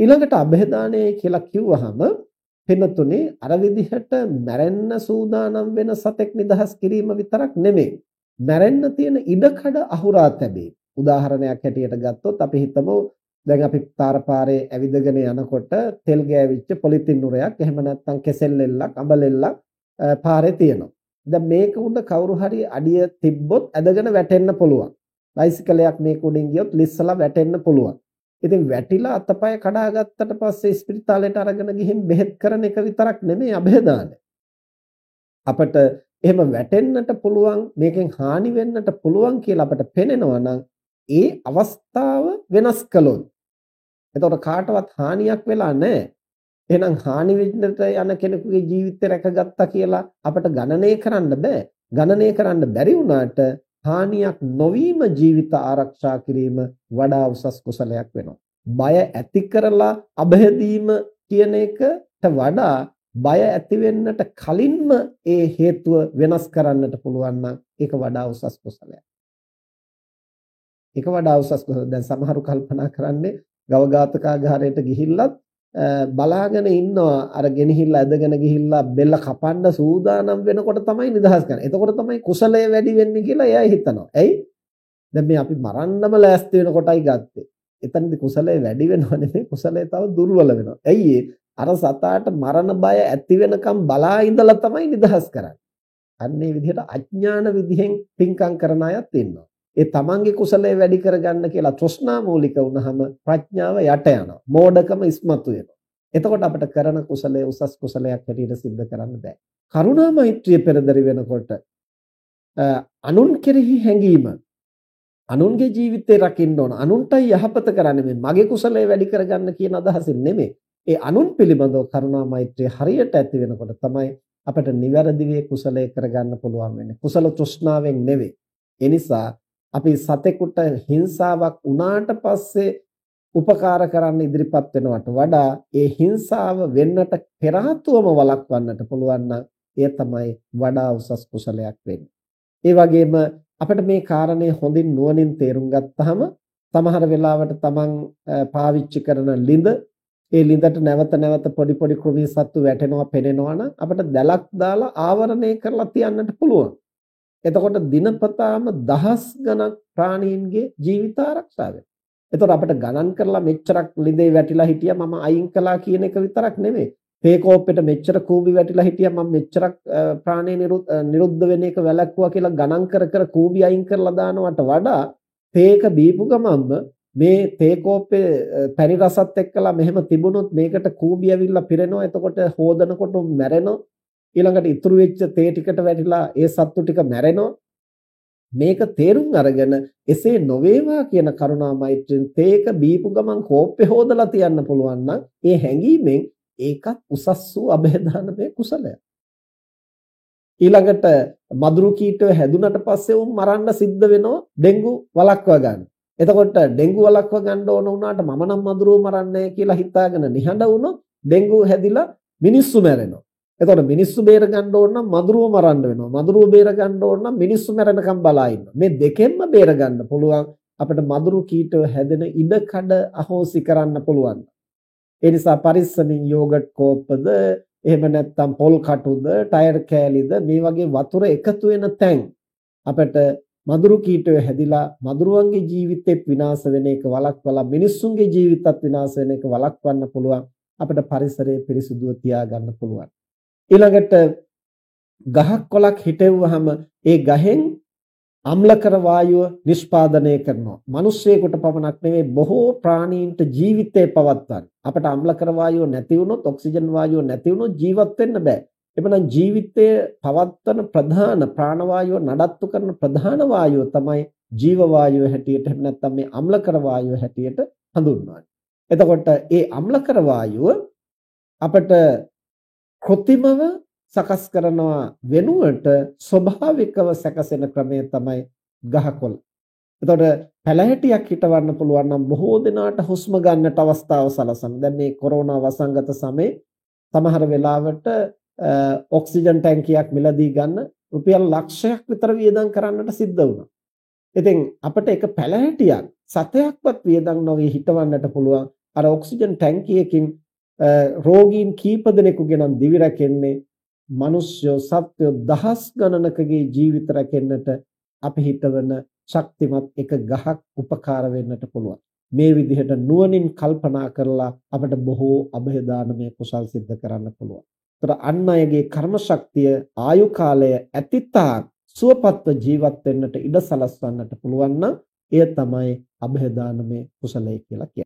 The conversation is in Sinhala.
ඊළඟට અભේදානය කියලා කිව්වහම පින්නතුනේ අර විදිහට මැරෙන්න සූදානම් වෙන සතෙක් නිදහස් කිරීම විතරක් නෙමෙයි. මැරෙන්න තියෙන ඉඩකඩ අහුරා තැබේ. උදාහරණයක් හැටියට ගත්තොත් අපි හිතමු දැන් අපි තාරපාරේ ඇවිදගෙන යනකොට තෙල් ගෑවිච්ච පොලිතින් නුරයක් එහෙම නැත්නම් කෙසෙල් එල්ලක් අඹ එල්ලක් පාරේ තියෙනවා. දැන් මේක උඩ කවුරු හරි අඩිය තිබ්බොත් ඇදගෙන වැටෙන්න පුළුවන්. බයිසිකලයක් මේක උඩින් ගියොත් ලිස්සලා වැටෙන්න පුළුවන්. ඉතින් වැටිලා අතපය කඩාගත්තට පස්සේ ස්පිරිතාලයට අරගෙන ගිහින් බෙහෙත් කරන එක විතරක් නෙමෙයි અભේදානය. අපිට එහෙම වැටෙන්නට පුළුවන් මේකෙන් හානි වෙන්නට පුළුවන් කියලා අපිට පෙනෙනවා නම් ඒ අවස්ථාව වෙනස් කළොත් එතකොට කාටවත් හානියක් වෙලා නැහැ. එහෙනම් හානි වෙන්නට යන කෙනෙකුගේ ජීවිතය රැකගත්තා කියලා අපිට ගණනය කරන්න බෑ. ගණනය කරන්න බැරි වුණාට හානියක් නොවීම ජීවිත ආරක්ෂා කිරීම වඩා උසස් කුසලයක් වෙනවා. බය ඇති කරලා અભයදීම කියන එකට වඩා බය ඇති වෙන්නට කලින්ම ඒ හේතුව වෙනස් කරන්නට පුළුවන් නම් ඒක වඩා උසස් කුසලයක්. ඒක වඩා උසස් කුසල. දැන් සමහරු කල්පනා කරන්නේ ගවඝාතකාගාරයට ගිහිල්ලත් බලාගෙන ඉන්නවා අර ගෙනහිල්ලා ඇදගෙන ගිහිල්ලා බෙල්ල කපන්න සූදානම් වෙනකොට තමයි නිදහස් කරන්නේ. එතකොට තමයි කුසලය වැඩි වෙන්නේ කියලා එයා හිතනවා. ඇයි? දැන් මේ අපි මරන්නම ලෑස්ති වෙන කොටයි ගත්තේ. එතනදී කුසලය වැඩි වෙනව නෙමෙයි කුසලය තව දුර්වල වෙනවා. ඇයි අර සතාට මරණ බය ඇති වෙනකම් බලා ඉඳලා තමයි නිදහස් කරන්නේ. අන්න ඒ විදිහට අඥාන විදිහෙන් පින්කම් කරන අයත් ඉන්නවා. ඒ තමන්ගේ කුසලය වැඩි කරගන්න කියලා තෘෂ්ණා මූලික වුණාම ප්‍රඥාව යට යනවා. මෝඩකම ඉස්මතු වෙනවා. එතකොට අපිට කරන කුසලය උසස් කුසලයක් හැටියට සිද්ධ කරන්න බෑ. කරුණා මෛත්‍රිය පෙරදරි වෙනකොට අනුන් කෙරෙහි හැඟීම අනුන්ගේ ජීවිතේ රකින්න ඕන. අනුන්ටයි යහපත කරන්නේ මේ මගේ කුසලය වැඩි කරගන්න කියන අදහසින් නෙමෙයි. ඒ අනුන් පිළිබඳව කරුණා මෛත්‍රිය හරියට ඇති වෙනකොට තමයි අපිට නිවැරදි වේ කුසලයේ කරගන්න පුළුවන් වෙන්නේ. කුසල තෘෂ්ණාවෙන් නෙවෙයි. ඒ නිසා අපි සතෙකුට හිංසාවක් වුණාට පස්සේ උපකාර කරන්න ඉදිරිපත් වෙනවට වඩා ඒ හිංසාව වෙන්නට පෙර ආතුවම වළක්වන්නට පුළුවන් නම් එය තමයි වඩා උසස් කුසලයක් වෙන්නේ. ඒ වගේම අපිට මේ කාරණේ හොඳින් නුවණින් තේරුම් ගත්තාම සමහර වෙලාවට තමන් පාවිච්චි කරන ලිඳ ඒ ලිඳට නැවත නැවත පොඩි පොඩි ක්‍රමී සත්තු වැටෙනවා පෙනෙනවා නම් අපිට දැලක් දාලා ආවරණය කරලා තියන්නට පුළුවන්. එතකොට දිනපතාම දහස් ගණන් ප්‍රාණීන්ගේ ජීවිත ආරක්ෂා වෙනවා. එතකොට අපිට ගණන් කරලා මෙච්චරක් ලිඳේ වැටිලා හිටියා මම අයින් කළා කියන එක විතරක් නෙමෙයි. පේකෝප්පෙට මෙච්චර කූඹි වැටිලා හිටියා මම මෙච්චරක් ප්‍රාණී නිරුද්ධ වෙන එක වැළැක්වුවා කියලා ගණන් කර කර කූඹි අයින් කරලා දානවට වඩා තේක බීපු ගමන්ම මේ තේකෝප්පේ පැණි රසත් එක්කලා මෙහෙම තිබුණොත් මේකට කූඹි ඇවිල්ලා පිරෙනවා එතකොට හොදනකොට මැරෙනවා ඊළඟට ඉතුරු වෙච්ච තේ ටිකට වැටිලා ඒ සත්තු ටික මැරෙනවා මේක තේරුම් අරගෙන එසේ නොවේවා කියන කරුණා මෛත්‍රියෙන් තේක බීපු ගමන් කෝප්පේ හොදලා තියන්න පුළුවන් නම් ඒ හැඟීමෙන් ඒකත් උසස් වූ અભේදානමේ කුසලයක් ඊළඟට මදුරු කීටය හැදුනට පස්සේ උන් මරන්න සිද්ධ වෙනවා ඩෙන්ගු වළක්වා ගන්න. එතකොට ඩෙන්ගු වළක්වා ගන්න ඕන වුණාට මම නම් මදුරුව මරන්නේ කියලා හිතාගෙන නිහඬ වුණොත් ඩෙන්ගු හැදිලා මිනිස්සු මැරෙනවා. එතකොට මිනිස්සු බේර ගන්න ඕන නම් මදුරුව මරන්න වෙනවා. මදුරුව බේර ගන්න ඕන නම් මිනිස්සු මැරෙනකම් බලා ඉන්න. මේ දෙකෙන්ම බේර ගන්න පුළුවන් අපිට මදුරු කීටව හැදෙන ඉඩ කඩ අහෝසි කරන්න පුළුවන්. ඒ නිසා පරිස්සමින් යෝගට් කෝප්පද එහෙම නැත්නම් පොල් කටුද ටයර් කෑලිද මේ වගේ වතුර එකතු වෙන තැන් අපිට මදුරු කීටය හැදිලා මදුරුවන්ගේ ජීවිතෙත් විනාශ වෙන එක වළක්වලා මිනිස්සුන්ගේ ජීවිතත් විනාශ වෙන එක වළක්වන්න පුළුවන් අපිට පරිසරය පිරිසුදුව තියාගන්න පුළුවන් ඊළඟට ගහක් කොලක් හිටෙව්වහම ඒ ගහෙන් අම්ලකර වායුව නිෂ්පාදනය කරනවා. මිනිස්සෙකුට පමණක් නෙවෙයි බොහෝ ප්‍රාණීන්ට ජීවිතේ පවත්වන්න. අපට අම්ලකර වායුව නැති වුණොත් ඔක්සිජන් වායුව නැති වුණොත් ජීවත් වෙන්න බෑ. එබනම් ජීවිතය පවත්වන ප්‍රධාන ප්‍රාණ වායුව නඩත්තු කරන ප්‍රධාන වායුව තමයි ජීව වායුව හැටියට එහෙම නැත්නම් මේ අම්ලකර වායුව හැටියට හඳුන්වන්නේ. එතකොට ඒ අම්ලකර වායුව අපට કૃතිමව සකස් කරනවා වෙනුවට ස්වභාවිකව සැකසෙන ක්‍රමය තමයි ගහකොළ. එතකොට පැලහැටියක් හිටවන්න පුළුවන් නම් බොහෝ දෙනාට හුස්ම ගන්නට අවස්ථාව සලසන. දැන් මේ කොරෝනා වසංගත සමයේ සමහර වෙලාවට ඔක්සිජන් ටැංකියක් මිලදී ගන්න රුපියල් ලක්ෂයක් විතර වියදම් කරන්නට සිද්ධ වුණා. ඉතින් අපිට එක පැලහැටියක් සතයක්වත් වියදම් නොවි හිටවන්නට පුළුවන් අර ඔක්සිජන් ටැංකියකින් රෝගීන් කීප දෙනෙකුගේ නම් දිවි රැකෙන්නේ මිනිස්සු සත්ව දහස් ගණනකගේ ජීවිත රැකෙන්නට අපි හිතවන ශක්තිමත් එක ගහක් උපකාර වෙන්නට පුළුවන්. මේ විදිහට නුවණින් කල්පනා කරලා අපට බොහෝ અભේදානමය කුසල් સિદ્ધ කරන්න පුළුවන්. ඒතර අන් අයගේ කර්ම ශක්තිය ආයු කාලය ඇතිතාක් සුවපත්ව ජීවත් වෙන්නට ඉඩ සලස්වන්නට පුළුවන් නම් එය තමයි અભේදානමය කුසලය කියලා කියන්නේ.